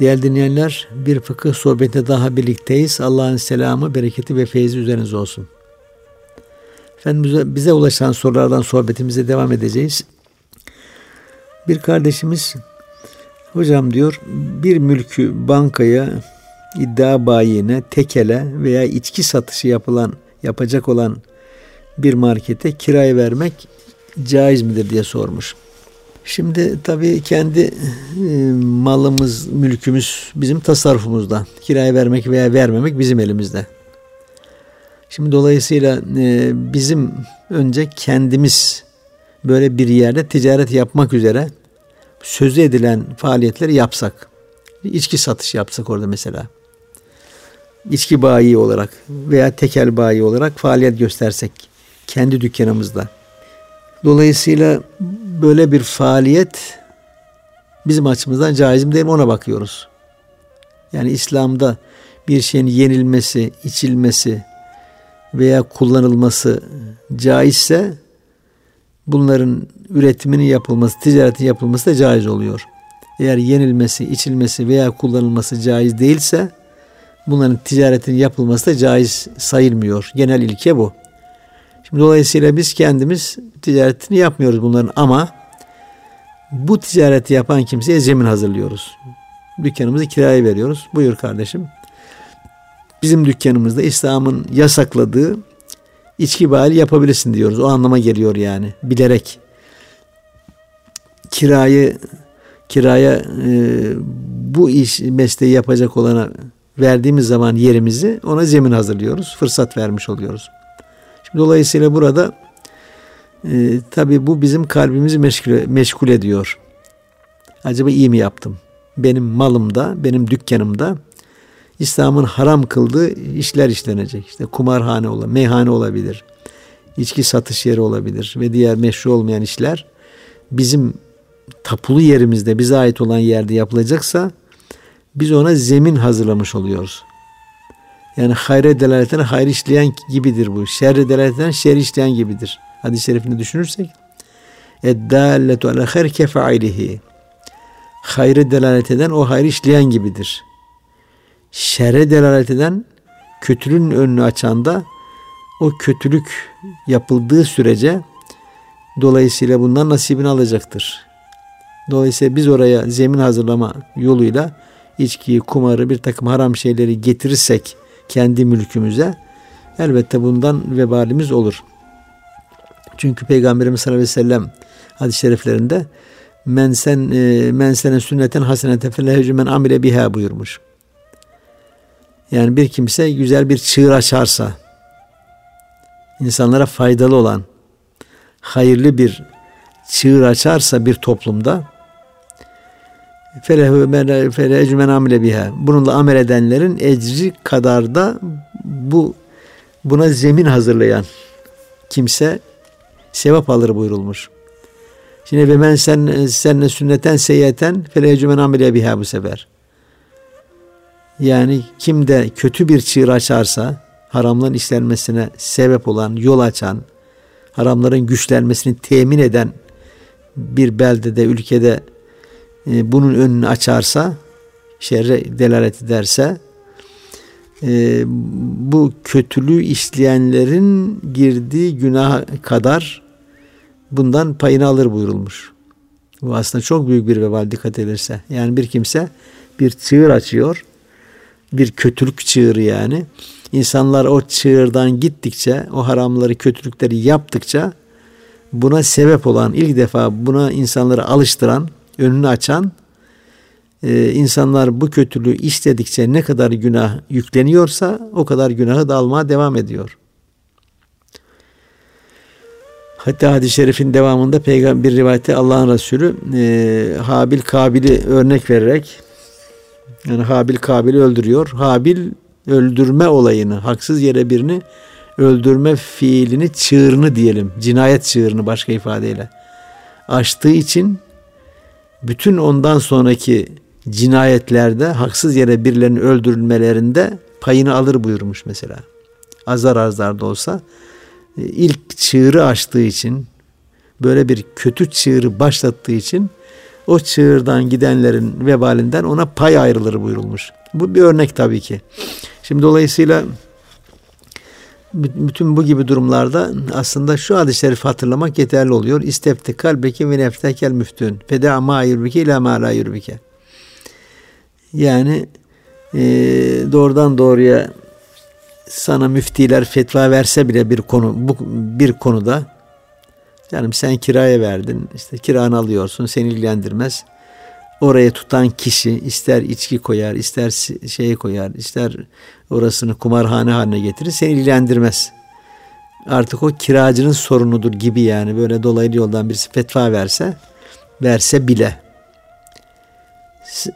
Değerli dinleyenler, bir fıkıh sohbetinde daha birlikteyiz. Allah'ın selamı, bereketi ve feyzi üzerinize olsun. Efendim bize ulaşan sorulardan sohbetimize devam edeceğiz. Bir kardeşimiz, hocam diyor, bir mülkü bankaya, iddia bayine, tekele veya içki satışı yapılan, yapacak olan bir markete kiraya vermek caiz midir diye sormuş. Şimdi tabii kendi e, malımız, mülkümüz bizim tasarrufumuzda. Kiraya vermek veya vermemek bizim elimizde. Şimdi dolayısıyla e, bizim önce kendimiz böyle bir yerde ticaret yapmak üzere sözü edilen faaliyetleri yapsak. İçki satış yapsak orada mesela. İçki bayi olarak veya tekel bayi olarak faaliyet göstersek kendi dükkanımızda Dolayısıyla böyle bir faaliyet bizim açımızdan caiz mi değil mi ona bakıyoruz. Yani İslam'da bir şeyin yenilmesi, içilmesi veya kullanılması caizse bunların üretiminin yapılması, ticaretin yapılması da caiz oluyor. Eğer yenilmesi, içilmesi veya kullanılması caiz değilse bunların ticaretin yapılması da caiz sayılmıyor. Genel ilke bu. Şimdi dolayısıyla biz kendimiz ticaretini yapmıyoruz bunların ama bu ticareti yapan kimseye zemin hazırlıyoruz. Dükkanımızı kiraya veriyoruz. Buyur kardeşim. Bizim dükkanımızda İslam'ın yasakladığı içki bali yapabilirsin diyoruz. O anlama geliyor yani. Bilerek kirayı kiraya e, bu iş mesleği yapacak olana verdiğimiz zaman yerimizi ona zemin hazırlıyoruz. Fırsat vermiş oluyoruz. Dolayısıyla burada e, tabi bu bizim kalbimizi meşgul, meşgul ediyor. Acaba iyi mi yaptım? Benim malımda, benim dükkanımda İslam'ın haram kıldığı işler işlenecek. İşte kumarhane olabilir, meyhane olabilir, içki satış yeri olabilir ve diğer meşru olmayan işler bizim tapulu yerimizde, bize ait olan yerde yapılacaksa biz ona zemin hazırlamış oluyoruz. Yani hayre delalet eden hayır işleyen gibidir bu. Şerre delalet eden şer işleyen gibidir. Hadis-i şerifini düşünürsek. Eddâlletu ala hayr kefa'ilihi. Hayrı delalet eden o hayır işleyen gibidir. Şerre delalet eden kötülüğün önünü açan da o kötülük yapıldığı sürece dolayısıyla bundan nasibini alacaktır. Dolayısıyla biz oraya zemin hazırlama yoluyla içkiyi, kumarı, bir takım haram şeyleri getirirsek kendi mülkümüze elbette bundan vebalimiz olur. Çünkü Peygamberimiz sallallahu aleyhi ve sellem hadis-i şeriflerinde men sen e, men sene sünneten hasenete felehecü men amile biha buyurmuş. Yani bir kimse güzel bir çığır açarsa insanlara faydalı olan hayırlı bir çığır açarsa bir toplumda fele ecmen amile biha. Bununla amel edenlerin ecri kadar da bu buna zemin hazırlayan kimse sevap alır buyurulmuş. Şimdi ve men sen senle sünneten seyyeten fele ecmen amile biha bu sefer. Yani kim de kötü bir çığır açarsa haramların işlenmesine sebep olan, yol açan, haramların güçlenmesini temin eden bir beldede, ülkede e, bunun önünü açarsa, şerre delalet ederse e, bu kötülüğü işleyenlerin girdiği günah kadar bundan payını alır buyurulmuş. Bu aslında çok büyük bir vebal dikkat edilirse. Yani bir kimse bir çığır açıyor. Bir kötülük çığırı yani. İnsanlar o çığırdan gittikçe, o haramları, kötülükleri yaptıkça buna sebep olan, ilk defa buna insanları alıştıran, önünü açan e, insanlar bu kötülüğü işledikçe ne kadar günah yükleniyorsa o kadar günahı da devam ediyor. Hatta hadis-i şerifin devamında peygamber rivayette Allah'ın Resulü e, Habil Kabil'i örnek vererek yani Habil Kabil'i öldürüyor. Habil öldürme olayını, haksız yere birini öldürme fiilini, çığırını diyelim, cinayet çığırını başka ifadeyle açtığı için bütün ondan sonraki cinayetlerde haksız yere birilerinin öldürülmelerinde payını alır buyurmuş mesela. Azar azar da olsa e, ilk çığırı açtığı için böyle bir kötü çığırı başlattığı için o çığırdan gidenlerin vebalinden ona pay ayrılır buyurulmuş. Bu bir örnek tabii ki. Şimdi dolayısıyla bütün bu gibi durumlarda aslında şu hadis-i şerifi hatırlamak yeterli oluyor. İstefti kalbeki ve neftekel müftün. Feda ma yurbike ila ma la yurbike. Yani e, doğrudan doğruya sana müftiler fetva verse bile bir konu bu bir konuda canım sen kiraya verdin işte kiranı alıyorsun seni ilgilendirmez. Oraya tutan kişi ister içki koyar, ister şey koyar, ister orasını kumarhane haline getirir seni ilgilendirmez. Artık o kiracının sorunudur gibi yani böyle dolaylı yoldan birisi fetva verse verse bile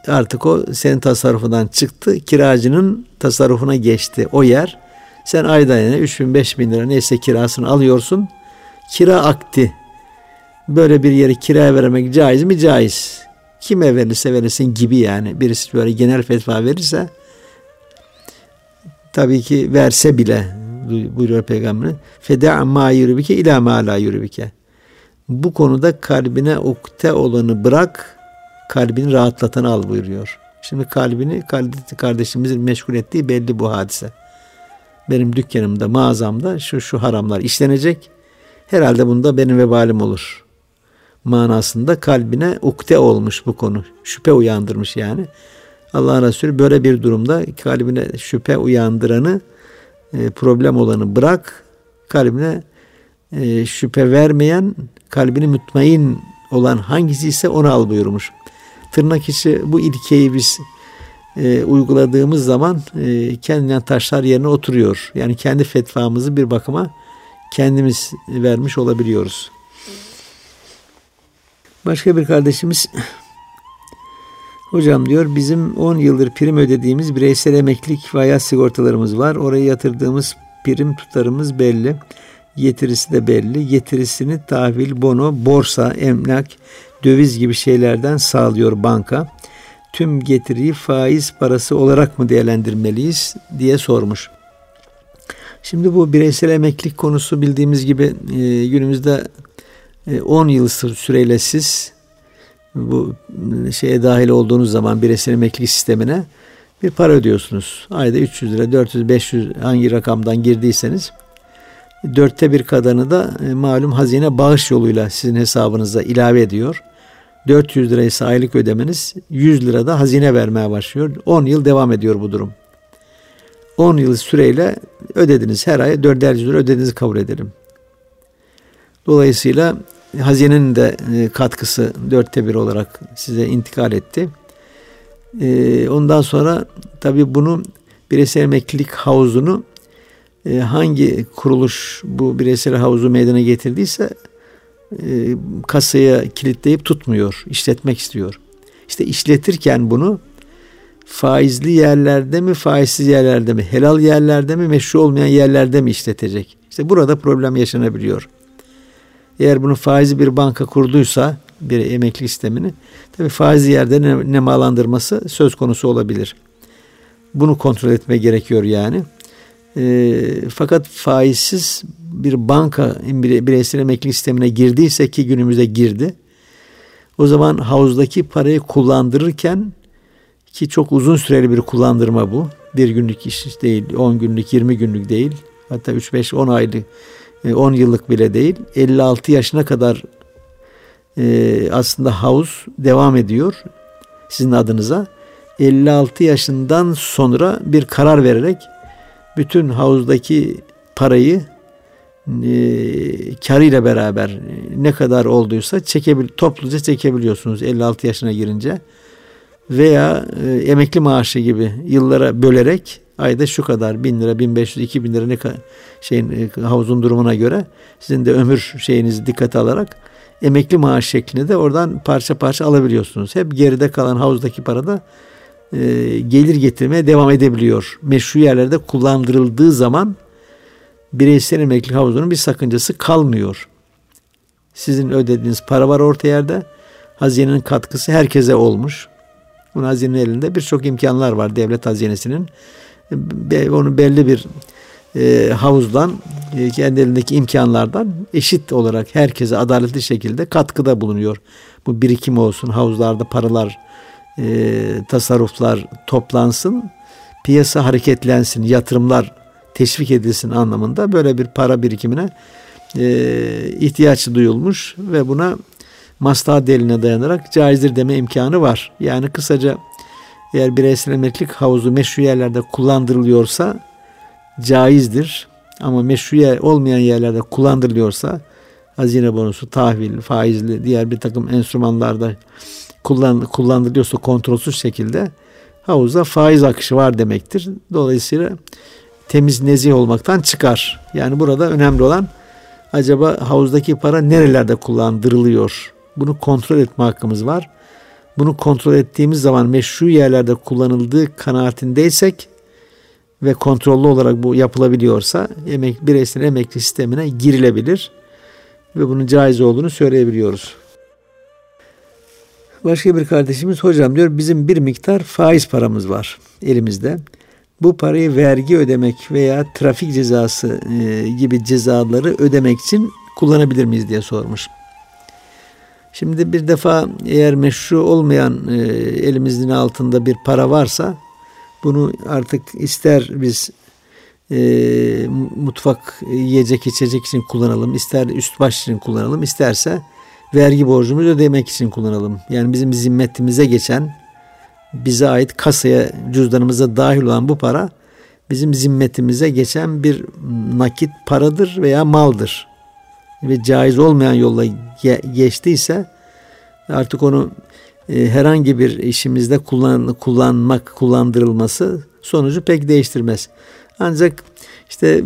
artık o senin tasarrufundan çıktı. Kiracının tasarrufuna geçti o yer. Sen ayda yine 3 bin 5 bin lira neyse kirasını alıyorsun. Kira akti. Böyle bir yeri kiraya vermek caiz mi? Caiz. Kime verirse verirsin gibi yani. Birisi böyle genel fetva verirse tabii ki verse bile buyuruyor Peygamber. Feda ma yürübike ila ma la yürübike. Bu konuda kalbine ukte olanı bırak, kalbini rahatlatan al buyuruyor. Şimdi kalbini kardeşimizin meşgul ettiği belli bu hadise. Benim dükkanımda, mağazamda şu şu haramlar işlenecek. Herhalde bunda benim vebalim olur. Manasında kalbine ukde olmuş bu konu. Şüphe uyandırmış yani. Allah Resulü böyle bir durumda kalbine şüphe uyandıranı, e, problem olanı bırak, kalbine e, şüphe vermeyen, kalbini mutmain olan hangisi ise onu al buyurmuş. Tırnak içi bu ilkeyi biz e, uyguladığımız zaman e, kendinden taşlar yerine oturuyor. Yani kendi fetvamızı bir bakıma kendimiz vermiş olabiliyoruz. Başka bir kardeşimiz Hocam diyor bizim 10 yıldır prim ödediğimiz bireysel emeklilik ve hayat sigortalarımız var. Oraya yatırdığımız prim tutarımız belli. Getirisi de belli. Getirisini tahvil, bono, borsa, emlak, döviz gibi şeylerden sağlıyor banka. Tüm getiriyi faiz parası olarak mı değerlendirmeliyiz diye sormuş. Şimdi bu bireysel emeklilik konusu bildiğimiz gibi e, günümüzde 10 e, yıl süreyle siz bu şeye dahil olduğunuz zaman bireysel emeklilik sistemine bir para ödüyorsunuz. Ayda 300 lira, 400, 500 hangi rakamdan girdiyseniz dörtte bir kadarını da e, malum hazine bağış yoluyla sizin hesabınıza ilave ediyor. 400 lira ise aylık ödemeniz 100 lira da hazine vermeye başlıyor. 10 yıl devam ediyor bu durum. 10 yıl süreyle ödediniz. Her ay 400 lira ödediğinizi kabul edelim. Dolayısıyla hazinenin de e, katkısı dörtte bir olarak size intikal etti. E, ondan sonra tabi bunu bireysel emeklilik havuzunu e, hangi kuruluş bu bireysel havuzu meydana getirdiyse kasaya kilitleyip tutmuyor, işletmek istiyor. İşte işletirken bunu faizli yerlerde mi, faizsiz yerlerde mi, helal yerlerde mi, meşru olmayan yerlerde mi işletecek? İşte burada problem yaşanabiliyor. Eğer bunu faizi bir banka kurduysa bir emekli sistemini tabi faizi yerde ne, nemalandırması söz konusu olabilir. Bunu kontrol etme gerekiyor yani. E, fakat faizsiz bir banka bir bireysel emekli sistemine girdiyse ki günümüzde girdi. O zaman havuzdaki parayı kullandırırken ki çok uzun süreli bir kullandırma bu. Bir günlük iş değil, 10 günlük, 20 günlük değil. Hatta 3-5-10 aylık 10 e, yıllık bile değil. 56 yaşına kadar e, aslında havuz devam ediyor sizin adınıza. 56 yaşından sonra bir karar vererek bütün havuzdaki parayı e, karıyla beraber ne kadar olduysa çekebil topluca çekebiliyorsunuz 56 yaşına girince. Veya e, emekli maaşı gibi yıllara bölerek ayda şu kadar bin lira, bin beş yüz, iki bin lira ne şeyin e, havuzun durumuna göre sizin de ömür şeyinizi dikkate alarak emekli maaş şeklinde de oradan parça parça alabiliyorsunuz. Hep geride kalan havuzdaki para da e, gelir getirmeye devam edebiliyor. Meşru yerlerde kullandırıldığı zaman bireysel emekli havuzunun bir sakıncası kalmıyor. Sizin ödediğiniz para var orta yerde. Hazinenin katkısı herkese olmuş. Bu hazinenin elinde birçok imkanlar var devlet hazinesinin onu belli bir e, havuzdan e, kendi elindeki imkanlardan eşit olarak herkese adaletli şekilde katkıda bulunuyor. Bu birikim olsun, havuzlarda paralar, e, tasarruflar toplansın, piyasa hareketlensin, yatırımlar teşvik edilsin anlamında böyle bir para birikimine e, ihtiyaç duyulmuş ve buna maslahat deliline dayanarak caizdir deme imkanı var. Yani kısaca eğer bireysel emeklilik havuzu meşru yerlerde kullandırılıyorsa caizdir. Ama meşru olmayan yerlerde kullandırılıyorsa hazine bonusu, tahvil, faizli diğer bir takım enstrümanlarda kullan, kullandırılıyorsa kontrolsüz şekilde havuzda faiz akışı var demektir. Dolayısıyla temiz nezih olmaktan çıkar. Yani burada önemli olan acaba havuzdaki para nerelerde kullandırılıyor? Bunu kontrol etme hakkımız var. Bunu kontrol ettiğimiz zaman meşru yerlerde kullanıldığı kanaatindeysek ve kontrollü olarak bu yapılabiliyorsa emek, bireysel emekli sistemine girilebilir ve bunun caiz olduğunu söyleyebiliyoruz. Başka bir kardeşimiz hocam diyor bizim bir miktar faiz paramız var elimizde. Bu parayı vergi ödemek veya trafik cezası e, gibi cezaları ödemek için kullanabilir miyiz diye sormuş. Şimdi bir defa eğer meşru olmayan e, elimizin altında bir para varsa bunu artık ister biz e, mutfak yiyecek içecek için kullanalım, ister üst baş için kullanalım, isterse vergi borcumuzu ödemek için kullanalım. Yani bizim zimmetimize geçen, bize ait kasaya, cüzdanımıza dahil olan bu para bizim zimmetimize geçen bir nakit paradır veya maldır. Ve caiz olmayan yolla geçtiyse artık onu e, herhangi bir işimizde kullan, kullanmak, kullandırılması sonucu pek değiştirmez. Ancak işte e,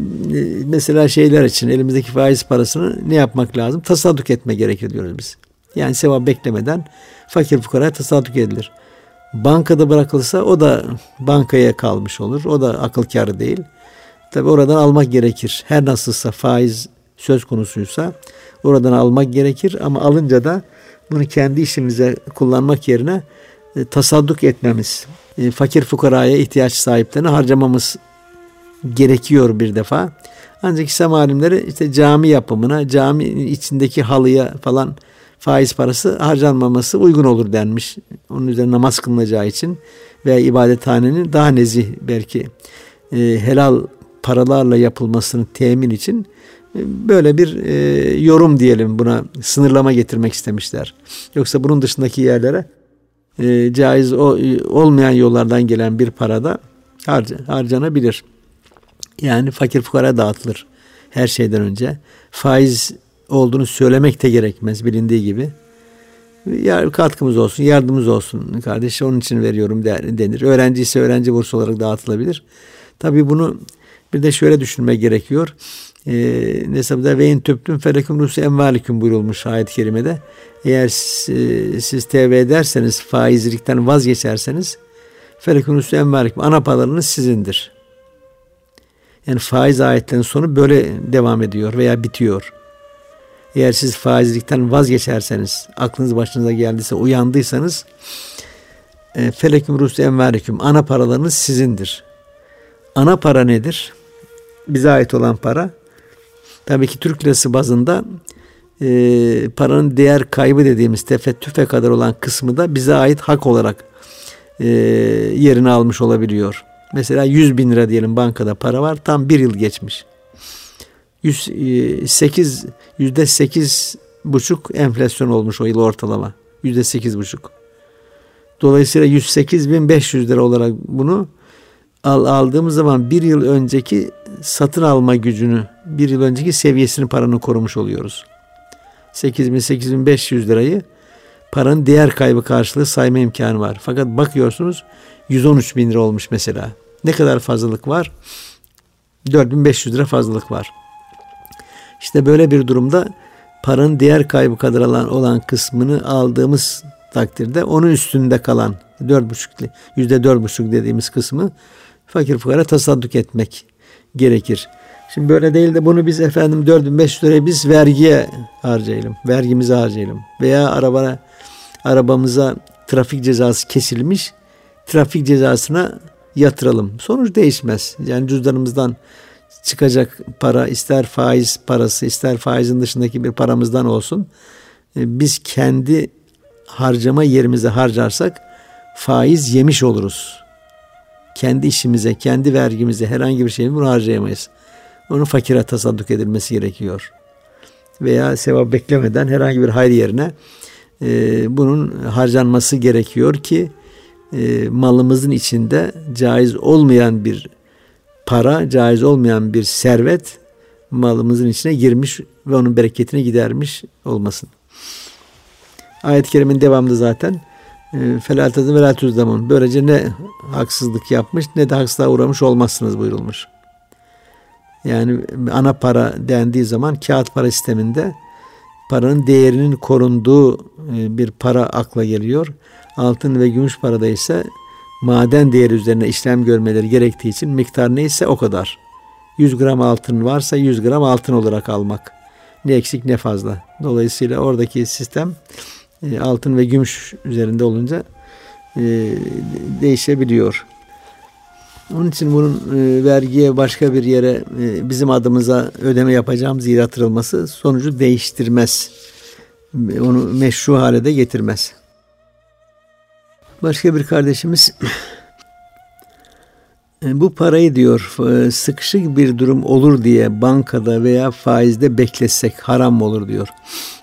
mesela şeyler için elimizdeki faiz parasını ne yapmak lazım? Tasadduk etme gerekir diyoruz biz. Yani sevap beklemeden fakir fukara tasadduk edilir. Bankada bırakılsa o da bankaya kalmış olur. O da akıl kârı değil. Tabi oradan almak gerekir. Her nasılsa faiz söz konusuysa oradan almak gerekir ama alınca da bunu kendi işimize kullanmak yerine e, tasadduk etmemiz, e, fakir fukaraya ihtiyaç sahiplerine harcamamız gerekiyor bir defa. Ancak İslam alimleri işte cami yapımına, cami içindeki halıya falan faiz parası harcanmaması uygun olur denmiş. Onun üzerine namaz kılınacağı için veya ibadethanenin daha nezih belki e, helal paralarla yapılmasını temin için böyle bir e, yorum diyelim buna sınırlama getirmek istemişler. Yoksa bunun dışındaki yerlere e, caiz o, olmayan yollardan gelen bir parada harca, harcanabilir. Yani fakir fukara dağıtılır her şeyden önce. Faiz olduğunu söylemek de gerekmez bilindiği gibi. Ya katkımız olsun, yardımımız olsun kardeş onun için veriyorum denir. Öğrenci ise öğrenci bursu olarak dağıtılabilir. Tabii bunu bir de şöyle düşünme gerekiyor e, nesabda ve in tüptüm felekum rusu envaliküm buyurulmuş ayet-i kerimede. Eğer e, siz tevbe ederseniz faizlikten vazgeçerseniz felekum rusu envaliküm ana paralarınız sizindir. Yani faiz ayetlerin sonu böyle devam ediyor veya bitiyor. Eğer siz faizlikten vazgeçerseniz, aklınız başınıza geldiyse, uyandıysanız e, feleküm rusu envaliküm ana paralarınız sizindir. Ana para nedir? Bize ait olan para Tabii ki Türk lirası bazında e, paranın değer kaybı dediğimiz tefettüfe kadar olan kısmı da bize ait hak olarak e, yerini almış olabiliyor. Mesela 100 bin lira diyelim bankada para var tam bir yıl geçmiş. 108 e, yüzde sekiz buçuk enflasyon olmuş o yıl ortalama. Yüzde sekiz buçuk. Dolayısıyla 108 bin 500 lira olarak bunu al, aldığımız zaman bir yıl önceki satın alma gücünü, bir yıl önceki seviyesini paranın korumuş oluyoruz. 8.000-8.500 lirayı paranın değer kaybı karşılığı sayma imkanı var. Fakat bakıyorsunuz 113 bin lira olmuş mesela. Ne kadar fazlalık var? 4500 lira fazlalık var. İşte böyle bir durumda paranın değer kaybı kadar olan kısmını aldığımız takdirde onun üstünde kalan 4,5 yüzde 4,5 dediğimiz kısmı fakir fukara tasadduk etmek gerekir. Şimdi böyle değil de bunu biz efendim 4500 lirayı biz vergiye harcayalım. Vergimize harcayalım. Veya arabana, arabamıza trafik cezası kesilmiş. Trafik cezasına yatıralım. Sonuç değişmez. Yani cüzdanımızdan çıkacak para ister faiz parası ister faizin dışındaki bir paramızdan olsun e, biz kendi harcama yerimize harcarsak faiz yemiş oluruz. Kendi işimize, kendi vergimize herhangi bir şeyi bunu harcayamayız. Onun fakire tasadduk edilmesi gerekiyor. Veya sevap beklemeden herhangi bir hayır yerine e, bunun harcanması gerekiyor ki e, malımızın içinde caiz olmayan bir para, caiz olmayan bir servet malımızın içine girmiş ve onun bereketini gidermiş olmasın. Ayet-i kerimin devamında zaten felatazın ve latuzdamun. Böylece ne haksızlık yapmış ne de haksızlığa uğramış olmazsınız buyurulmuş. Yani ana para dendiği zaman kağıt para sisteminde paranın değerinin korunduğu e, bir para akla geliyor. Altın ve gümüş parada ise maden değeri üzerine işlem görmeleri gerektiği için miktar neyse o kadar. 100 gram altın varsa 100 gram altın olarak almak. Ne eksik ne fazla. Dolayısıyla oradaki sistem e, altın ve gümüş üzerinde olunca e, değişebiliyor. Onun için bunun e, vergiye başka bir yere e, bizim adımıza ödeme yapacağımız yere yatırılması sonucu değiştirmez. Onu meşru hale de getirmez. Başka bir kardeşimiz e, bu parayı diyor e, sıkışık bir durum olur diye bankada veya faizde bekletsek haram olur diyor.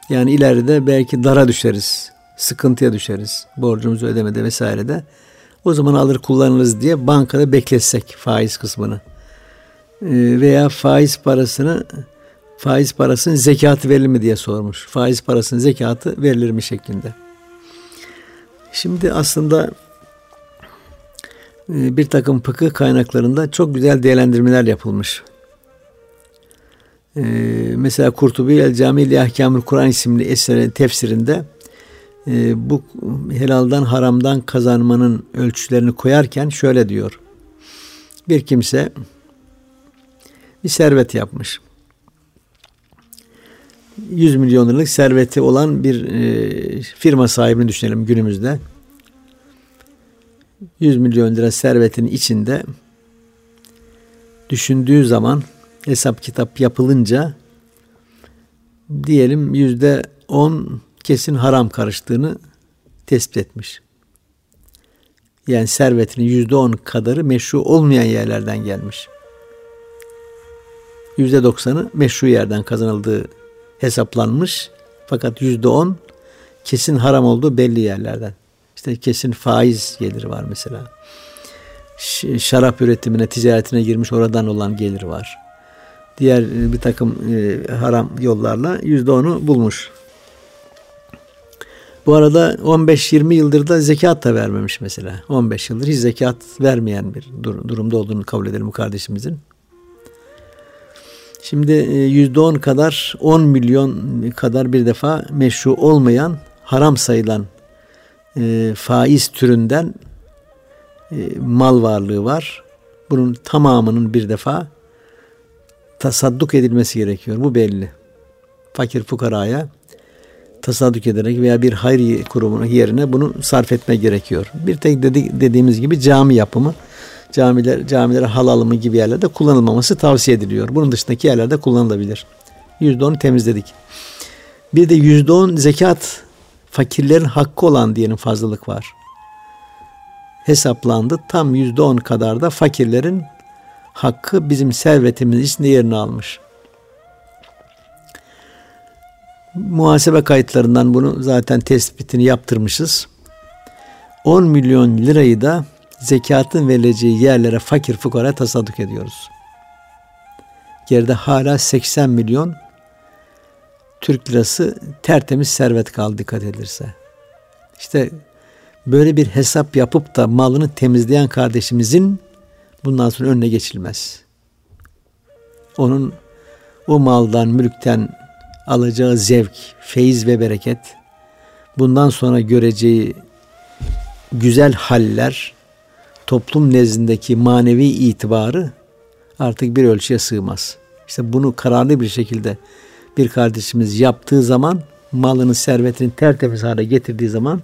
Yani ileride belki dara düşeriz, sıkıntıya düşeriz, borcumuzu ödemede vesairede. O zaman alır kullanırız diye bankada bekletsek faiz kısmını. Ee, veya faiz parasını faiz parasının zekatı verilir mi diye sormuş. Faiz parasının zekatı verilir mi şeklinde. Şimdi aslında e, bir takım fıkıh kaynaklarında çok güzel değerlendirmeler yapılmış. Ee, mesela Kurtubi El Camil Ahkamül Kur'an isimli eserin tefsirinde e, bu helaldan haramdan kazanmanın ölçülerini koyarken şöyle diyor. Bir kimse bir servet yapmış. 100 milyon liralık serveti olan bir e, firma sahibini düşünelim günümüzde. 100 milyon lira servetin içinde düşündüğü zaman hesap kitap yapılınca diyelim yüzde on kesin haram karıştığını tespit etmiş. Yani servetinin yüzde on kadarı meşru olmayan yerlerden gelmiş. Yüzde doksanı meşru yerden kazanıldığı hesaplanmış. Fakat yüzde on kesin haram olduğu belli yerlerden. İşte kesin faiz geliri var mesela. Şarap üretimine, ticaretine girmiş oradan olan gelir var diğer e, bir takım e, haram yollarla yüzde onu bulmuş. Bu arada 15-20 yıldır da zekat da vermemiş mesela. 15 yıldır hiç zekat vermeyen bir dur- durumda olduğunu kabul edelim bu kardeşimizin. Şimdi e, yüzde on kadar 10 milyon kadar bir defa meşru olmayan haram sayılan e, faiz türünden e, mal varlığı var. Bunun tamamının bir defa tasadduk edilmesi gerekiyor. Bu belli. Fakir fukaraya tasadduk ederek veya bir hayır kurumunun yerine bunu sarf etme gerekiyor. Bir tek dedi, dediğimiz gibi cami yapımı, camiler, camilere hal alımı gibi yerlerde kullanılmaması tavsiye ediliyor. Bunun dışındaki yerlerde kullanılabilir. Yüzde onu temizledik. Bir de yüzde on zekat fakirlerin hakkı olan diyelim fazlalık var. Hesaplandı. Tam yüzde on kadar da fakirlerin hakkı bizim servetimiz içinde yerini almış. Muhasebe kayıtlarından bunu zaten tespitini yaptırmışız. 10 milyon lirayı da zekatın verileceği yerlere fakir fukara tasadduk ediyoruz. Geride hala 80 milyon Türk lirası tertemiz servet kaldı dikkat edilirse. İşte böyle bir hesap yapıp da malını temizleyen kardeşimizin bundan sonra önüne geçilmez. Onun o maldan, mülkten alacağı zevk, feyiz ve bereket, bundan sonra göreceği güzel haller, toplum nezdindeki manevi itibarı artık bir ölçüye sığmaz. İşte bunu kararlı bir şekilde bir kardeşimiz yaptığı zaman malını, servetini tertemiz hale getirdiği zaman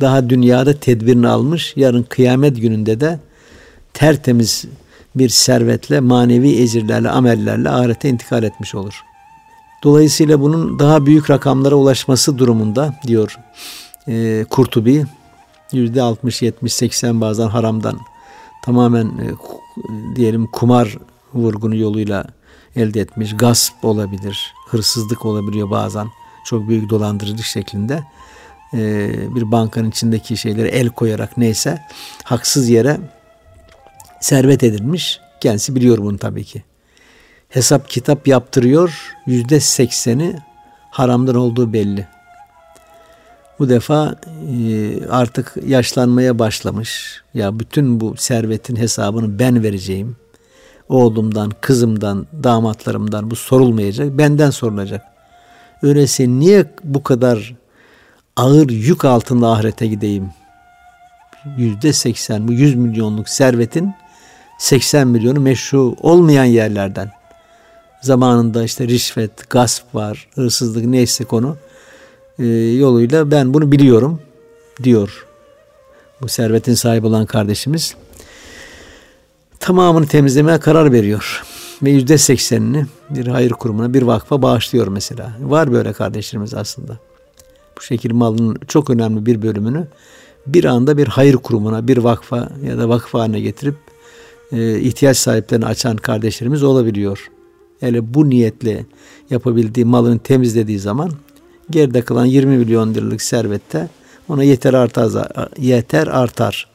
daha dünyada tedbirini almış, yarın kıyamet gününde de tertemiz bir servetle, manevi ecirlerle, amellerle ahirete intikal etmiş olur. Dolayısıyla bunun daha büyük rakamlara ulaşması durumunda diyor e, Kurtubi yüzde 60, 70, 80 bazen haramdan tamamen e, diyelim kumar vurgunu yoluyla elde etmiş. Gasp olabilir, hırsızlık olabiliyor bazen. Çok büyük dolandırıcılık şeklinde. E, bir bankanın içindeki şeyleri el koyarak neyse haksız yere servet edilmiş. Kendisi biliyor bunu tabii ki. Hesap kitap yaptırıyor. Yüzde sekseni haramdan olduğu belli. Bu defa e, artık yaşlanmaya başlamış. Ya bütün bu servetin hesabını ben vereceğim. Oğlumdan, kızımdan, damatlarımdan bu sorulmayacak. Benden sorulacak. Öyleyse niye bu kadar ağır yük altında ahirete gideyim? Yüzde seksen bu yüz milyonluk servetin 80 milyonu meşru olmayan yerlerden. Zamanında işte rişvet, gasp var, hırsızlık neyse konu e, yoluyla ben bunu biliyorum diyor. Bu servetin sahibi olan kardeşimiz tamamını temizlemeye karar veriyor. Ve yüzde seksenini bir hayır kurumuna, bir vakfa bağışlıyor mesela. Var böyle kardeşlerimiz aslında. Bu şekilde malının çok önemli bir bölümünü bir anda bir hayır kurumuna, bir vakfa ya da vakıf haline getirip e, ihtiyaç sahiplerini açan kardeşlerimiz olabiliyor. Yani bu niyetle yapabildiği malını temizlediği zaman geride kalan 20 milyon liralık servette ona yeter artar yeter artar.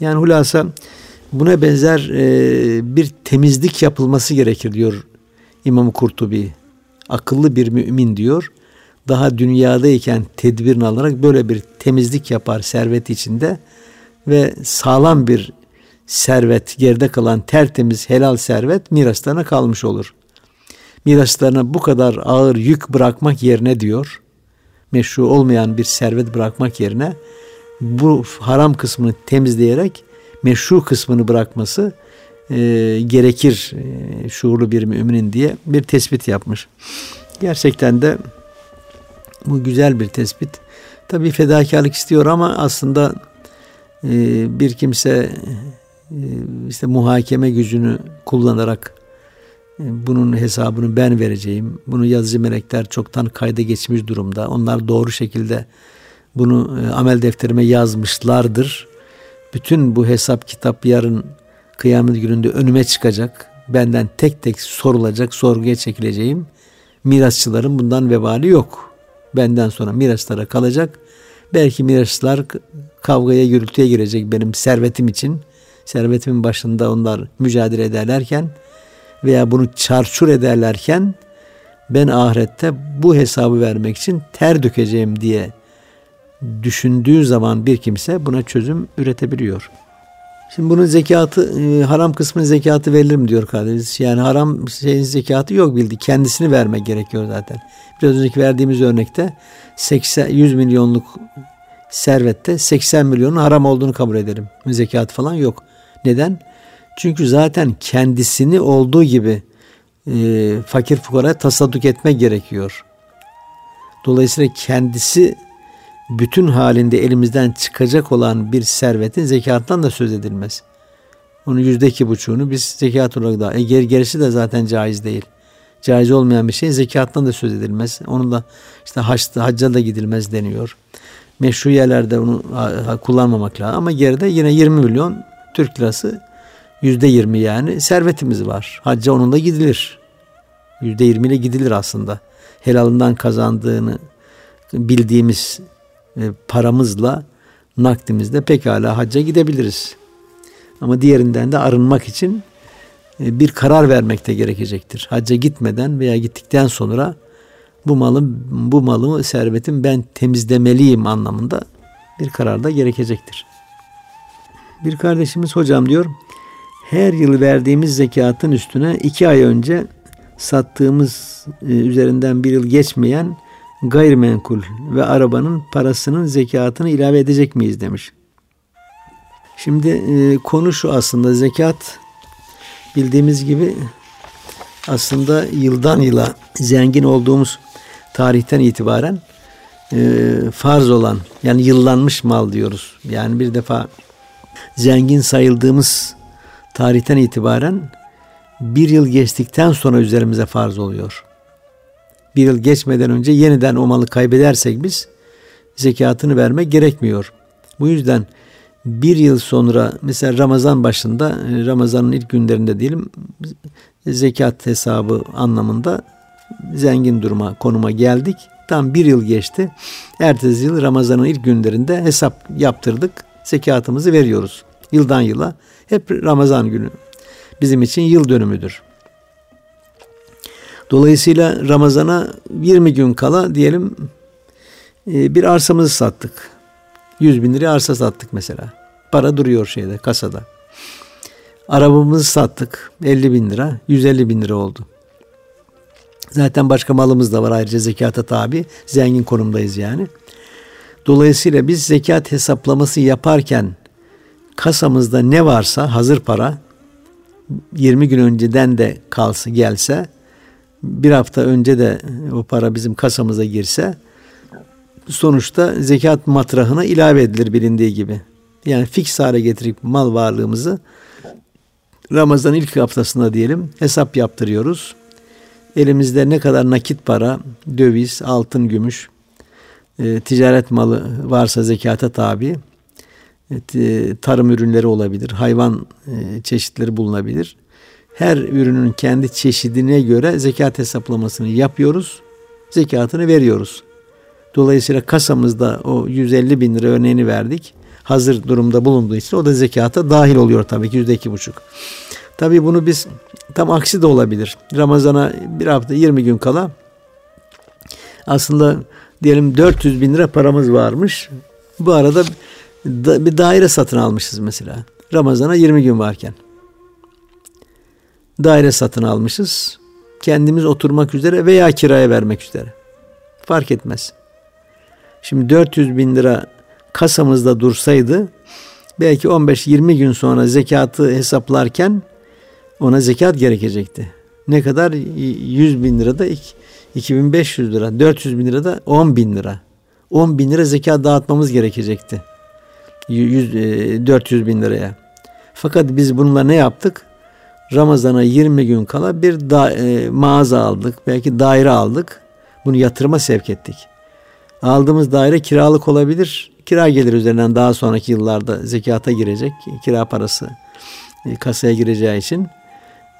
Yani hulasa buna benzer e, bir temizlik yapılması gerekir diyor İmam Kurtubi. Akıllı bir mümin diyor. Daha dünyadayken tedbirini alarak böyle bir temizlik yapar servet içinde ve sağlam bir servet, geride kalan tertemiz helal servet miraslarına kalmış olur. Miraslarına bu kadar ağır yük bırakmak yerine diyor, meşru olmayan bir servet bırakmak yerine bu haram kısmını temizleyerek meşru kısmını bırakması e, gerekir e, şuurlu bir müminin diye bir tespit yapmış. Gerçekten de bu güzel bir tespit. Tabii fedakarlık istiyor ama aslında e, bir kimse e, işte muhakeme gücünü kullanarak e, bunun hesabını ben vereceğim. Bunu yazıcı melekler çoktan kayda geçmiş durumda. Onlar doğru şekilde bunu e, amel defterime yazmışlardır. Bütün bu hesap kitap yarın kıyamet gününde önüme çıkacak. Benden tek tek sorulacak, sorguya çekileceğim. Mirasçıların bundan vebali yok. Benden sonra miraslara kalacak. Belki mirasçılar kavgaya, gürültüye girecek benim servetim için servetimin başında onlar mücadele ederlerken veya bunu çarçur ederlerken ben ahirette bu hesabı vermek için ter dökeceğim diye düşündüğü zaman bir kimse buna çözüm üretebiliyor. Şimdi bunun zekatı, e, haram kısmının zekatı verilir mi diyor kardeşimiz. Yani haram şeyin zekatı yok bildi. Kendisini vermek gerekiyor zaten. Biraz önceki verdiğimiz örnekte 80, 100 milyonluk servette 80 milyonun haram olduğunu kabul ederim. Zekat falan yok. Neden? Çünkü zaten kendisini olduğu gibi e, fakir fukara tasadduk etmek gerekiyor. Dolayısıyla kendisi bütün halinde elimizden çıkacak olan bir servetin zekattan da söz edilmez. Onun yüzde iki buçuğunu biz zekat olarak da, e, gerisi de zaten caiz değil. Caiz olmayan bir şey zekattan da söz edilmez. Onun da işte haçta, hacca da gidilmez deniyor. Meşru yerlerde onu kullanmamak lazım. Ama geride yine 20 milyon Türk lirası yüzde yirmi yani servetimiz var. Hacca onunla gidilir. Yüzde yirmiyle gidilir aslında. Helalından kazandığını bildiğimiz paramızla nakdimizde pekala hacca gidebiliriz. Ama diğerinden de arınmak için e, bir karar vermek de gerekecektir. Hacca gitmeden veya gittikten sonra bu malım bu malımı servetim ben temizlemeliyim anlamında bir karar da gerekecektir. Bir kardeşimiz hocam diyor her yıl verdiğimiz zekatın üstüne iki ay önce sattığımız e, üzerinden bir yıl geçmeyen gayrimenkul ve arabanın parasının zekatını ilave edecek miyiz demiş. Şimdi e, konu şu aslında zekat bildiğimiz gibi aslında yıldan yıla zengin olduğumuz tarihten itibaren e, farz olan yani yıllanmış mal diyoruz. Yani bir defa zengin sayıldığımız tarihten itibaren bir yıl geçtikten sonra üzerimize farz oluyor. Bir yıl geçmeden önce yeniden o malı kaybedersek biz zekatını vermek gerekmiyor. Bu yüzden bir yıl sonra mesela Ramazan başında Ramazan'ın ilk günlerinde diyelim zekat hesabı anlamında zengin duruma konuma geldik. Tam bir yıl geçti. Ertesi yıl Ramazan'ın ilk günlerinde hesap yaptırdık. Zekatımızı veriyoruz. Yıldan yıla. Hep Ramazan günü. Bizim için yıl dönümüdür. Dolayısıyla Ramazan'a 20 gün kala diyelim e, bir arsamızı sattık. 100 bin liraya arsa sattık mesela. Para duruyor şeyde kasada. Arabamızı sattık 50 bin lira 150 bin lira oldu. Zaten başka malımız da var ayrıca zekata tabi. Zengin konumdayız yani. Dolayısıyla biz zekat hesaplaması yaparken kasamızda ne varsa hazır para 20 gün önceden de kalsa gelse bir hafta önce de o para bizim kasamıza girse sonuçta zekat matrahına ilave edilir bilindiği gibi. Yani fix hale getirip mal varlığımızı Ramazan ilk haftasında diyelim hesap yaptırıyoruz. Elimizde ne kadar nakit para, döviz, altın, gümüş, e, ticaret malı varsa zekata tabi. E, tarım ürünleri olabilir, hayvan e, çeşitleri bulunabilir. Her ürünün kendi çeşidine göre zekat hesaplamasını yapıyoruz, zekatını veriyoruz. Dolayısıyla kasamızda o 150 bin lira örneğini verdik. Hazır durumda bulunduğu için o da zekata dahil oluyor tabii ki yüzde iki buçuk. Tabii bunu biz tam aksi de olabilir. Ramazana bir hafta 20 gün kala aslında diyelim 400 bin lira paramız varmış. Bu arada bir daire satın almışız mesela. Ramazana 20 gün varken. Daire satın almışız. Kendimiz oturmak üzere veya kiraya vermek üzere. Fark etmez. Şimdi 400 bin lira kasamızda dursaydı belki 15-20 gün sonra zekatı hesaplarken ona zekat gerekecekti. Ne kadar? 100 bin lirada 2500 lira, 400 bin lirada 10 bin lira. 10 bin lira zekat dağıtmamız gerekecekti. 100, 400 e, bin liraya. Fakat biz bununla ne yaptık? Ramazana 20 gün kala bir da, e, mağaza aldık. Belki daire aldık. Bunu yatırıma sevk ettik. Aldığımız daire kiralık olabilir. Kira gelir üzerinden daha sonraki yıllarda zekata girecek. Kira parası e, kasaya gireceği için.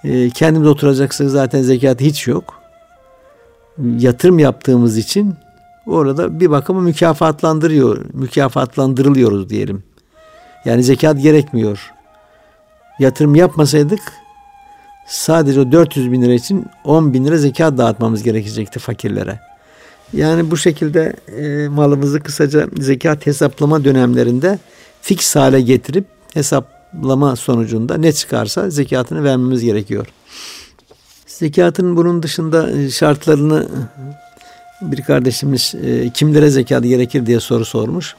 E, kendimiz oturacaksak zaten zekat hiç yok. Yatırım yaptığımız için orada bir bakıma mükafatlandırıyor, mükafatlandırılıyoruz diyelim. Yani zekat gerekmiyor. Yatırım yapmasaydık sadece o 400 bin lira için 10 bin lira zekat dağıtmamız gerekecekti fakirlere. Yani bu şekilde e, malımızı kısaca zekat hesaplama dönemlerinde fix hale getirip hesaplama sonucunda ne çıkarsa zekatını vermemiz gerekiyor. Zekatın bunun dışında e, şartlarını bir kardeşimiz e, kimlere zekat gerekir diye soru sormuş.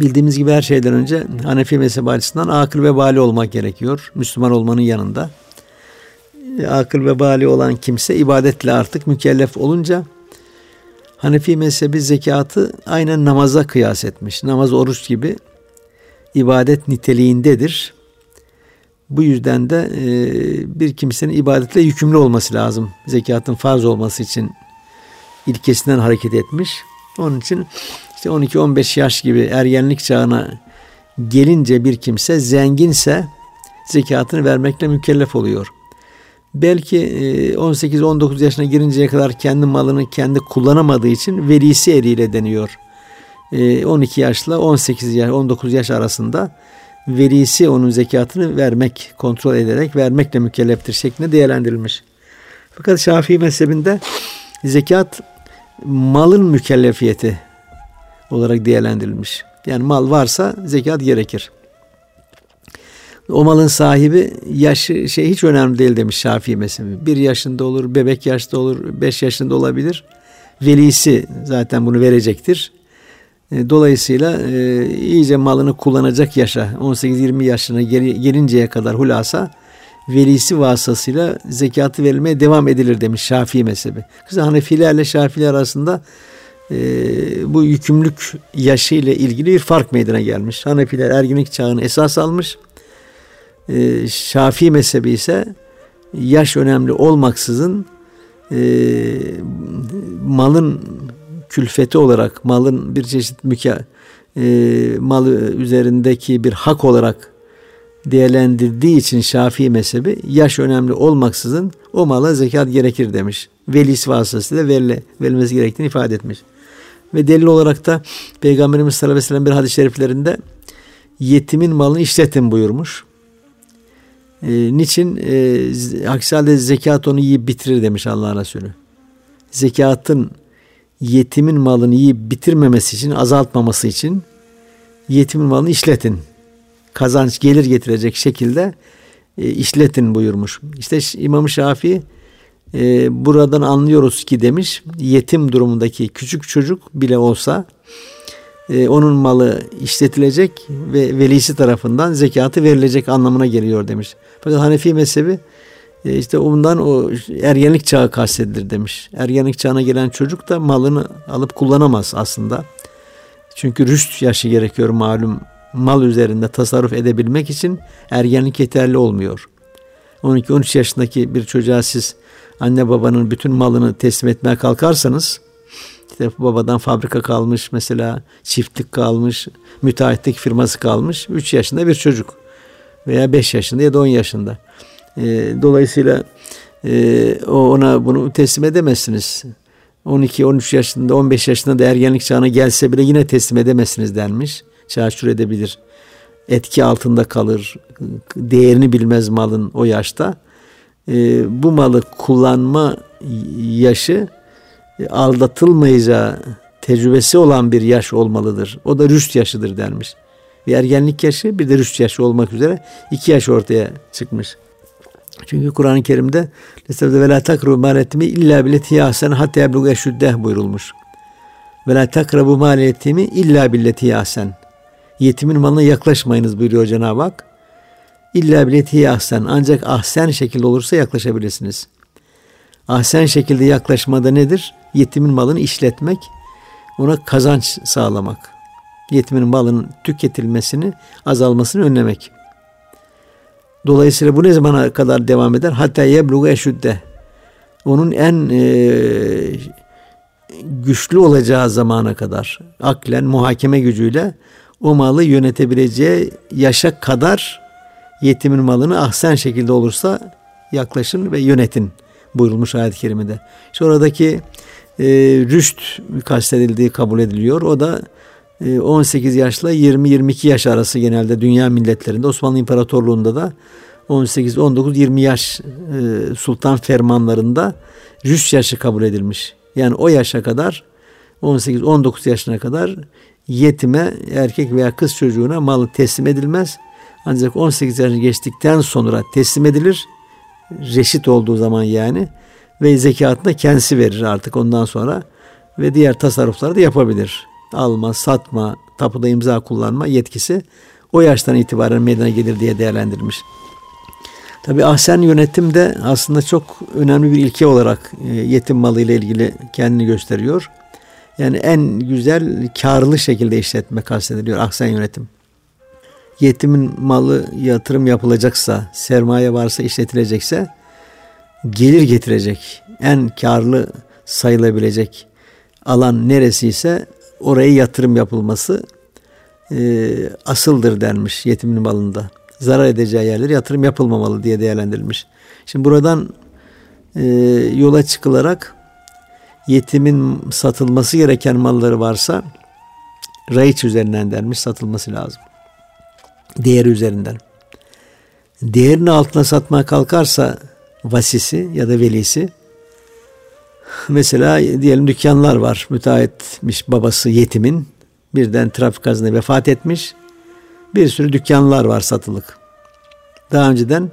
Bildiğimiz gibi her şeyden önce Hanefi mezhebi açısından akıl ve bali olmak gerekiyor. Müslüman olmanın yanında. E, akıl ve bali olan kimse ibadetle artık mükellef olunca Hanefi mezhebi zekatı aynen namaza kıyas etmiş. Namaz oruç gibi ibadet niteliğindedir. Bu yüzden de e, bir kimsenin ibadetle yükümlü olması lazım. Zekatın farz olması için ilkesinden hareket etmiş. Onun için işte 12-15 yaş gibi ergenlik çağına gelince bir kimse zenginse zekatını vermekle mükellef oluyor. Belki 18-19 e, yaşına girinceye kadar kendi malını kendi kullanamadığı için velisi eliyle deniyor. 12 e, yaşla 18 yaş, 19 yaş arasında velisi onun zekatını vermek, kontrol ederek vermekle mükelleftir şeklinde değerlendirilmiş. Fakat Şafii mezhebinde zekat malın mükellefiyeti olarak değerlendirilmiş. Yani mal varsa zekat gerekir. O malın sahibi yaşı şey hiç önemli değil demiş Şafii mezhebi. Bir yaşında olur, bebek yaşta olur, beş yaşında olabilir. Velisi zaten bunu verecektir. E, dolayısıyla e, iyice malını kullanacak yaşa 18-20 yaşına gelinceye kadar hulasa velisi vasıtasıyla zekatı verilmeye devam edilir demiş Şafii mezhebi. Kısa Hanefilerle Şafiler arasında e, bu yükümlülük yaşı ile ilgili bir fark meydana gelmiş. Hanefiler erginlik çağını esas almış. E, Şafii mezhebi ise yaş önemli olmaksızın e, malın külfeti olarak malın bir çeşit müka e, malı üzerindeki bir hak olarak değerlendirdiği için Şafii mezhebi yaş önemli olmaksızın o mala zekat gerekir demiş. Velisi vasıtasıyla verile, verilmesi gerektiğini ifade etmiş. Ve delil olarak da Peygamberimiz sallallahu aleyhi ve sellem bir hadis-i şeriflerinde yetimin malını işletin buyurmuş. E, niçin? E, aksi halde zekat onu yiyip bitirir demiş Allah Resulü. Zekatın yetimin malını yiyip bitirmemesi için, azaltmaması için yetimin malını işletin. Kazanç gelir getirecek şekilde e, işletin buyurmuş. İşte İmam Şafii e, buradan anlıyoruz ki demiş yetim durumundaki küçük çocuk bile olsa e, onun malı işletilecek ve velisi tarafından zekatı verilecek anlamına geliyor demiş. Fakat Hanefi mezhebi e, işte ondan o ergenlik çağı kastedilir demiş. Ergenlik çağına gelen çocuk da malını alıp kullanamaz aslında. Çünkü rüşt yaşı gerekiyor malum. Mal üzerinde tasarruf edebilmek için ergenlik yeterli olmuyor. 12-13 yaşındaki bir çocuğa siz anne babanın bütün malını teslim etmeye kalkarsanız işte babadan fabrika kalmış mesela çiftlik kalmış, müteahhitlik firması kalmış 3 yaşında bir çocuk veya 5 yaşında ya da 10 yaşında. E, dolayısıyla e, ona bunu teslim edemezsiniz. 12-13 yaşında 15 yaşında da ergenlik çağına gelse bile yine teslim edemezsiniz denmiş. Çarçur edebilir. Etki altında kalır. Değerini bilmez malın o yaşta. E, bu malı kullanma yaşı e, aldatılmayacağı tecrübesi olan bir yaş olmalıdır. O da rüşt yaşıdır denmiş. Bir ergenlik yaşı bir de rüşt yaşı olmak üzere iki yaş ortaya çıkmış. Çünkü Kur'an-ı Kerim'de Lestevde ve la takru maletimi illa billeti yasen hatta yebluğ eşüddeh buyurulmuş. Ve la takrabu maletimi illa billeti yasen. Yetimin malına yaklaşmayınız buyuruyor Cenab-ı Hak. İlla billeti ahsen. Ancak ahsen şekilde olursa yaklaşabilirsiniz. Ahsen şekilde yaklaşmada nedir? Yetimin malını işletmek, ona kazanç sağlamak. Yetimin malının tüketilmesini, azalmasını önlemek. Dolayısıyla bu ne zamana kadar devam eder? Hatta yebluğu eşüdde. Onun en e, güçlü olacağı zamana kadar aklen muhakeme gücüyle o malı yönetebileceği yaşa kadar yetimin malını ahsen şekilde olursa yaklaşın ve yönetin buyurulmuş ayet-i kerimede. İşte oradaki e, rüşt kastedildiği kabul ediliyor. O da 18 ee, yaşla 20-22 yaş arası genelde dünya milletlerinde Osmanlı İmparatorluğu'nda da 18, 19, 20 yaş e, sultan fermanlarında rüş yaşı kabul edilmiş. Yani o yaşa kadar 18, 19 yaşına kadar yetime erkek veya kız çocuğuna malı teslim edilmez. Ancak 18 yaşını geçtikten sonra teslim edilir. Reşit olduğu zaman yani ve zekatını kendisi verir artık ondan sonra ve diğer tasarrufları da yapabilir alma, satma, tapuda imza kullanma yetkisi o yaştan itibaren meydana gelir diye değerlendirilmiş. Tabi ahsen yönetim de aslında çok önemli bir ilke olarak e, yetim malı ile ilgili kendini gösteriyor. Yani en güzel karlı şekilde işletme kastediliyor ahsen yönetim. Yetimin malı yatırım yapılacaksa, sermaye varsa işletilecekse gelir getirecek, en karlı sayılabilecek alan neresi ise oraya yatırım yapılması e, asıldır denmiş yetimin malında. Zarar edeceği yerlere yatırım yapılmamalı diye değerlendirilmiş. Şimdi buradan e, yola çıkılarak yetimin satılması gereken malları varsa raiç üzerinden denmiş satılması lazım. Değeri üzerinden. Değerini altına satmaya kalkarsa vasisi ya da velisi Mesela diyelim dükkanlar var. Müteahhitmiş babası yetimin. Birden trafik kazasında vefat etmiş. Bir sürü dükkanlar var satılık. Daha önceden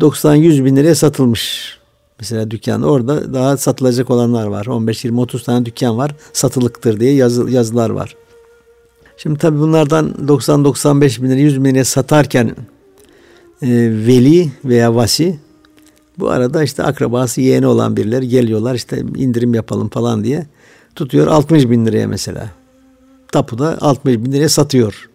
90-100 bin liraya satılmış. Mesela dükkan orada daha satılacak olanlar var. 15-20-30 tane dükkan var. Satılıktır diye yazı, yazılar var. Şimdi tabii bunlardan 90-95 bin lira 100 bin liraya satarken e, veli veya vasi bu arada işte akrabası yeğeni olan birileri geliyorlar işte indirim yapalım falan diye. Tutuyor 60 bin liraya mesela. Tapuda 60 bin liraya satıyor.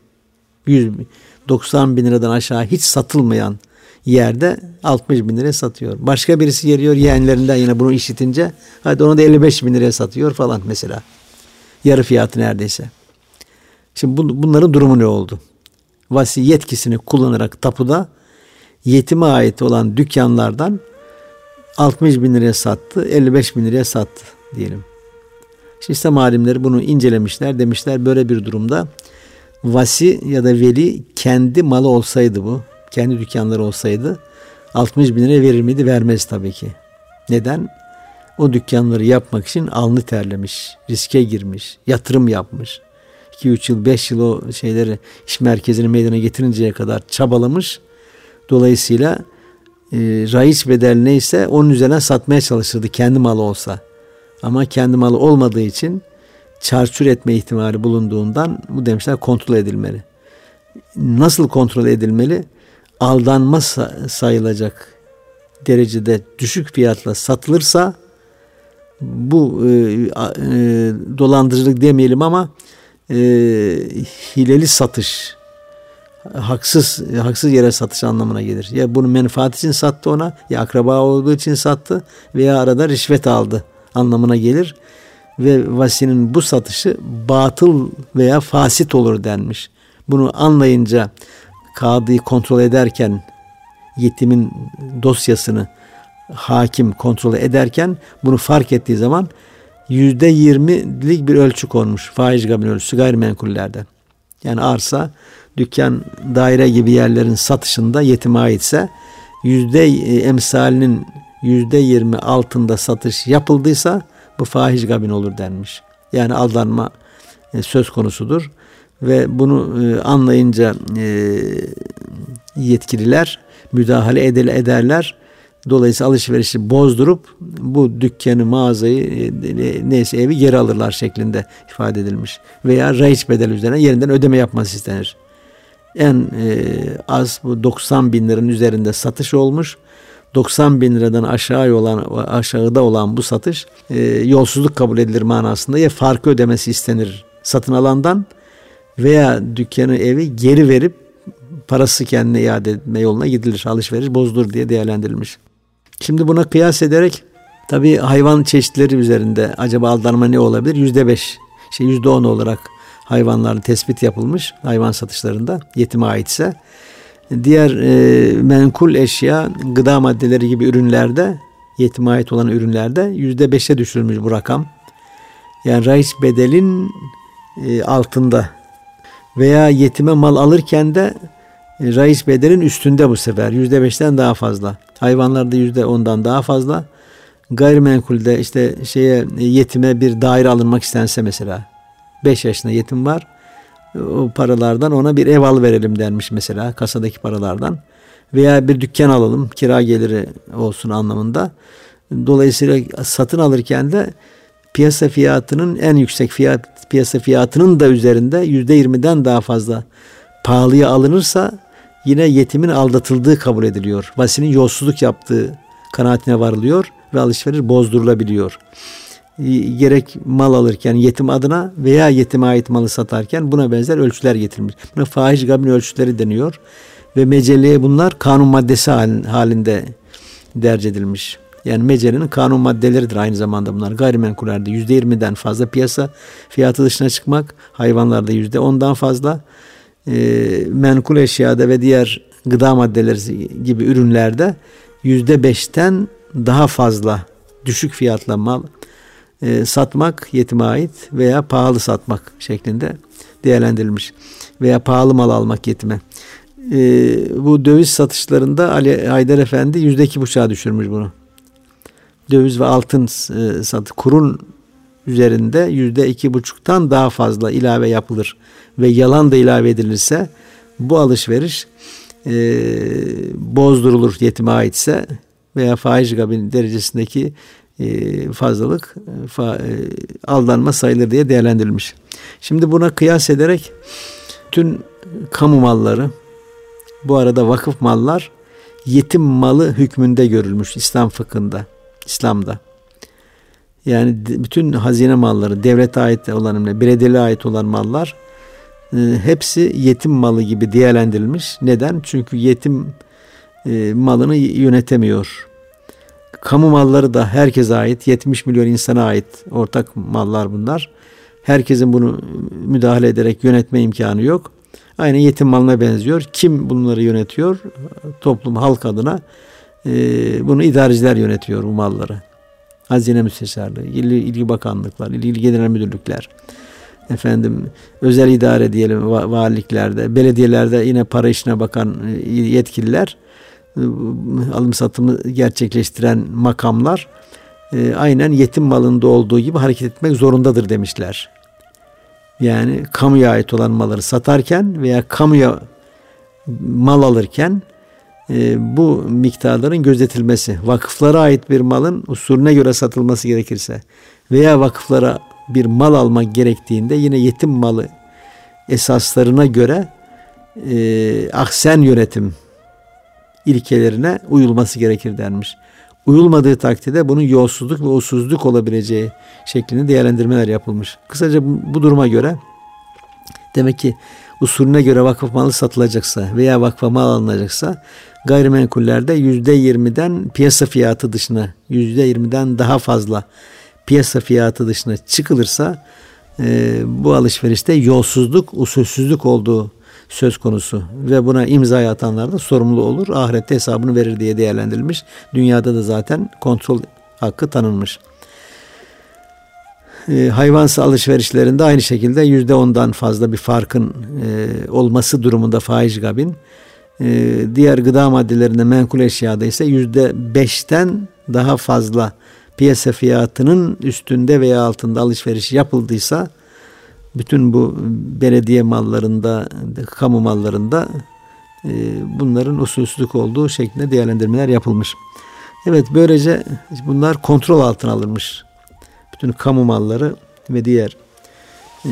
100 bin. 90 bin liradan aşağı hiç satılmayan yerde 60 bin liraya satıyor. Başka birisi geliyor yeğenlerinden yine bunu işitince hadi onu da 55 bin liraya satıyor falan mesela. Yarı fiyatı neredeyse. Şimdi bu, bunların durumu ne oldu? Vasi yetkisini kullanarak tapuda yetime ait olan dükkanlardan 60 bin liraya sattı, 55 bin liraya sattı diyelim. Şimdi İslam alimleri bunu incelemişler. Demişler böyle bir durumda vasi ya da veli kendi malı olsaydı bu, kendi dükkanları olsaydı 60 bin liraya verir miydi? Vermez tabii ki. Neden? O dükkanları yapmak için alnı terlemiş, riske girmiş, yatırım yapmış. 2-3 yıl, 5 yıl o şeyleri iş merkezini meydana getirinceye kadar çabalamış. Dolayısıyla e, raiç bedel neyse onun üzerine satmaya çalışırdı kendi malı olsa. Ama kendi malı olmadığı için çarçur etme ihtimali bulunduğundan bu demişler kontrol edilmeli. Nasıl kontrol edilmeli? Aldanma sayılacak derecede düşük fiyatla satılırsa bu e, e, dolandırıcılık demeyelim ama e, hileli satış haksız haksız yere satış anlamına gelir. Ya bunu menfaat için sattı ona ya akraba olduğu için sattı veya arada rişvet aldı anlamına gelir ve vasinin bu satışı batıl veya fasit olur denmiş. Bunu anlayınca kadıyı kontrol ederken yetimin dosyasını hakim kontrol ederken bunu fark ettiği zaman yüzde yirmilik bir ölçü konmuş. Faiz gabin ölçüsü gayrimenkullerde. Yani arsa, dükkan, daire gibi yerlerin satışında yetime aitse yüzde e, emsalinin yüzde yirmi altında satış yapıldıysa bu fahiş gabin olur denmiş. Yani aldanma e, söz konusudur ve bunu e, anlayınca yetkililer müdahale ederler. Dolayısıyla alışverişi bozdurup bu dükkanı, mağazayı, neyse evi geri alırlar şeklinde ifade edilmiş. Veya raiç bedel üzerine yeniden ödeme yapması istenir. En az bu 90 bin liranın üzerinde satış olmuş. 90 bin liradan aşağı olan aşağıda olan bu satış e, yolsuzluk kabul edilir manasında ya farkı ödemesi istenir satın alandan veya dükkanı evi geri verip parası kendine iade etme yoluna gidilir. Alışveriş bozdur diye değerlendirilmiş. Şimdi buna kıyas ederek tabi hayvan çeşitleri üzerinde acaba aldanma ne olabilir? Yüzde beş, şey yüzde on olarak hayvanların tespit yapılmış hayvan satışlarında yetime aitse diğer e, menkul eşya, gıda maddeleri gibi ürünlerde, yetime ait olan ürünlerde yüzde beşe düşürülmüş bu rakam. Yani reis bedelin e, altında veya yetime mal alırken de e, reis bedelin üstünde bu sefer yüzde beşten daha fazla. Hayvanlarda yüzde ondan daha fazla. Gayrimenkulde işte şeye yetime bir daire alınmak istense mesela 5 yaşında yetim var o paralardan ona bir ev al verelim denmiş mesela kasadaki paralardan. Veya bir dükkan alalım kira geliri olsun anlamında. Dolayısıyla satın alırken de piyasa fiyatının en yüksek fiyat piyasa fiyatının da üzerinde yüzde yirmiden daha fazla pahalıya alınırsa yine yetimin aldatıldığı kabul ediliyor. Vasinin yolsuzluk yaptığı kanaatine varılıyor ve alışveriş bozdurulabiliyor gerek mal alırken yetim adına veya yetime ait malı satarken buna benzer ölçüler getirilmiş. Buna fahiş gabin ölçüleri deniyor ve mecelleye bunlar kanun maddesi halinde derc edilmiş. Yani mecelenin kanun maddeleridir aynı zamanda bunlar. Gayrimenkullerde yüzde yirmiden fazla piyasa fiyatı dışına çıkmak, hayvanlarda yüzde ondan fazla, e, menkul eşyada ve diğer gıda maddeleri gibi ürünlerde yüzde beşten daha fazla düşük fiyatla mal e, satmak yetime ait veya pahalı satmak şeklinde değerlendirilmiş. Veya pahalı mal almak yetime. E, bu döviz satışlarında Ali Haydar Efendi yüzde iki buçuğa düşürmüş bunu. Döviz ve altın e, satı kurun üzerinde yüzde iki buçuktan daha fazla ilave yapılır ve yalan da ilave edilirse bu alışveriş e, bozdurulur yetime aitse veya faiz kabin derecesindeki e, fazlalık e, fa, e, aldanma sayılır diye değerlendirilmiş. Şimdi buna kıyas ederek tüm kamu malları bu arada vakıf mallar yetim malı hükmünde görülmüş İslam fıkhında, İslam'da. Yani bütün hazine malları, devlete ait olan, belediyeye ait olan mallar e, hepsi yetim malı gibi değerlendirilmiş. Neden? Çünkü yetim e, malını yönetemiyor. Kamu malları da herkese ait. 70 milyon insana ait ortak mallar bunlar. Herkesin bunu müdahale ederek yönetme imkanı yok. Aynı yetim malına benziyor. Kim bunları yönetiyor? Toplum, halk adına e, bunu idareciler yönetiyor bu malları. Hazine Müsteşarlığı, ilgili, ilgi bakanlıklar, ilgili genel müdürlükler, efendim özel idare diyelim valiliklerde, belediyelerde yine para işine bakan e, yetkililer, e, alım satımı gerçekleştiren makamlar e, aynen yetim malında olduğu gibi hareket etmek zorundadır demişler. Yani kamuya ait olan malları satarken veya kamuya mal alırken e, bu miktarların gözetilmesi, vakıflara ait bir malın usulüne göre satılması gerekirse veya vakıflara bir mal almak gerektiğinde yine yetim malı esaslarına göre e, ahsen yönetim ilkelerine uyulması gerekir denmiş. Uyulmadığı takdirde bunun yolsuzluk ve usulsüzlük olabileceği şeklinde değerlendirmeler yapılmış. Kısaca bu duruma göre demek ki usulüne göre vakıf malı satılacaksa veya vakfa mal alınacaksa gayrimenkullerde yüzde yirmiden piyasa fiyatı dışına yüzde yirmiden daha fazla piyasa fiyatı dışına çıkılırsa e, bu alışverişte yolsuzluk, usulsüzlük olduğu söz konusu ve buna imza atanlar da sorumlu olur. Ahirette hesabını verir diye değerlendirilmiş. Dünyada da zaten kontrol hakkı tanınmış. E, hayvansı alışverişlerinde aynı şekilde yüzde ondan fazla bir farkın e, olması durumunda faiz gabin. E, diğer gıda maddelerinde menkul eşyada ise yüzde beşten daha fazla piyasa fiyatının üstünde veya altında alışveriş yapıldıysa bütün bu belediye mallarında, kamu mallarında e, bunların usulsüzlük olduğu şeklinde değerlendirmeler yapılmış. Evet böylece bunlar kontrol altına alınmış. Bütün kamu malları ve diğer e,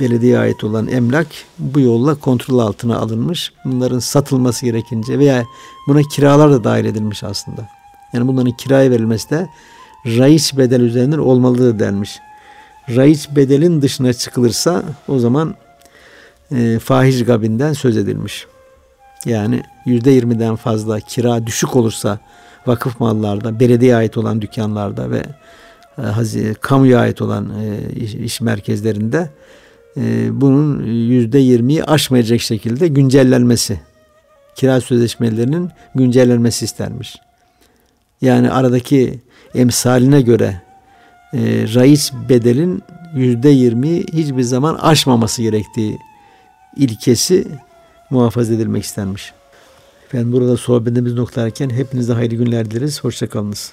belediyeye ait olan emlak bu yolla kontrol altına alınmış. Bunların satılması gerekince veya buna kiralar da dahil edilmiş aslında. Yani bunların kiraya verilmesi de raiç bedel üzerinden olmalıdır denmiş. Raiç bedelin dışına çıkılırsa o zaman e, fahiş gabinden söz edilmiş. Yani yüzde yirmiden fazla kira düşük olursa vakıf mallarda, belediye ait olan dükkanlarda ve e, kamuya ait olan e, iş, iş merkezlerinde e, bunun yüzde yirmiyi aşmayacak şekilde güncellenmesi, kira sözleşmelerinin güncellenmesi istenmiş. Yani aradaki emsaline göre e, raiç bedelin yüzde yirmi hiçbir zaman aşmaması gerektiği ilkesi muhafaza edilmek istenmiş. Efendim burada sohbetimiz noktalarken hepinize hayırlı günler dileriz. Hoşçakalınız.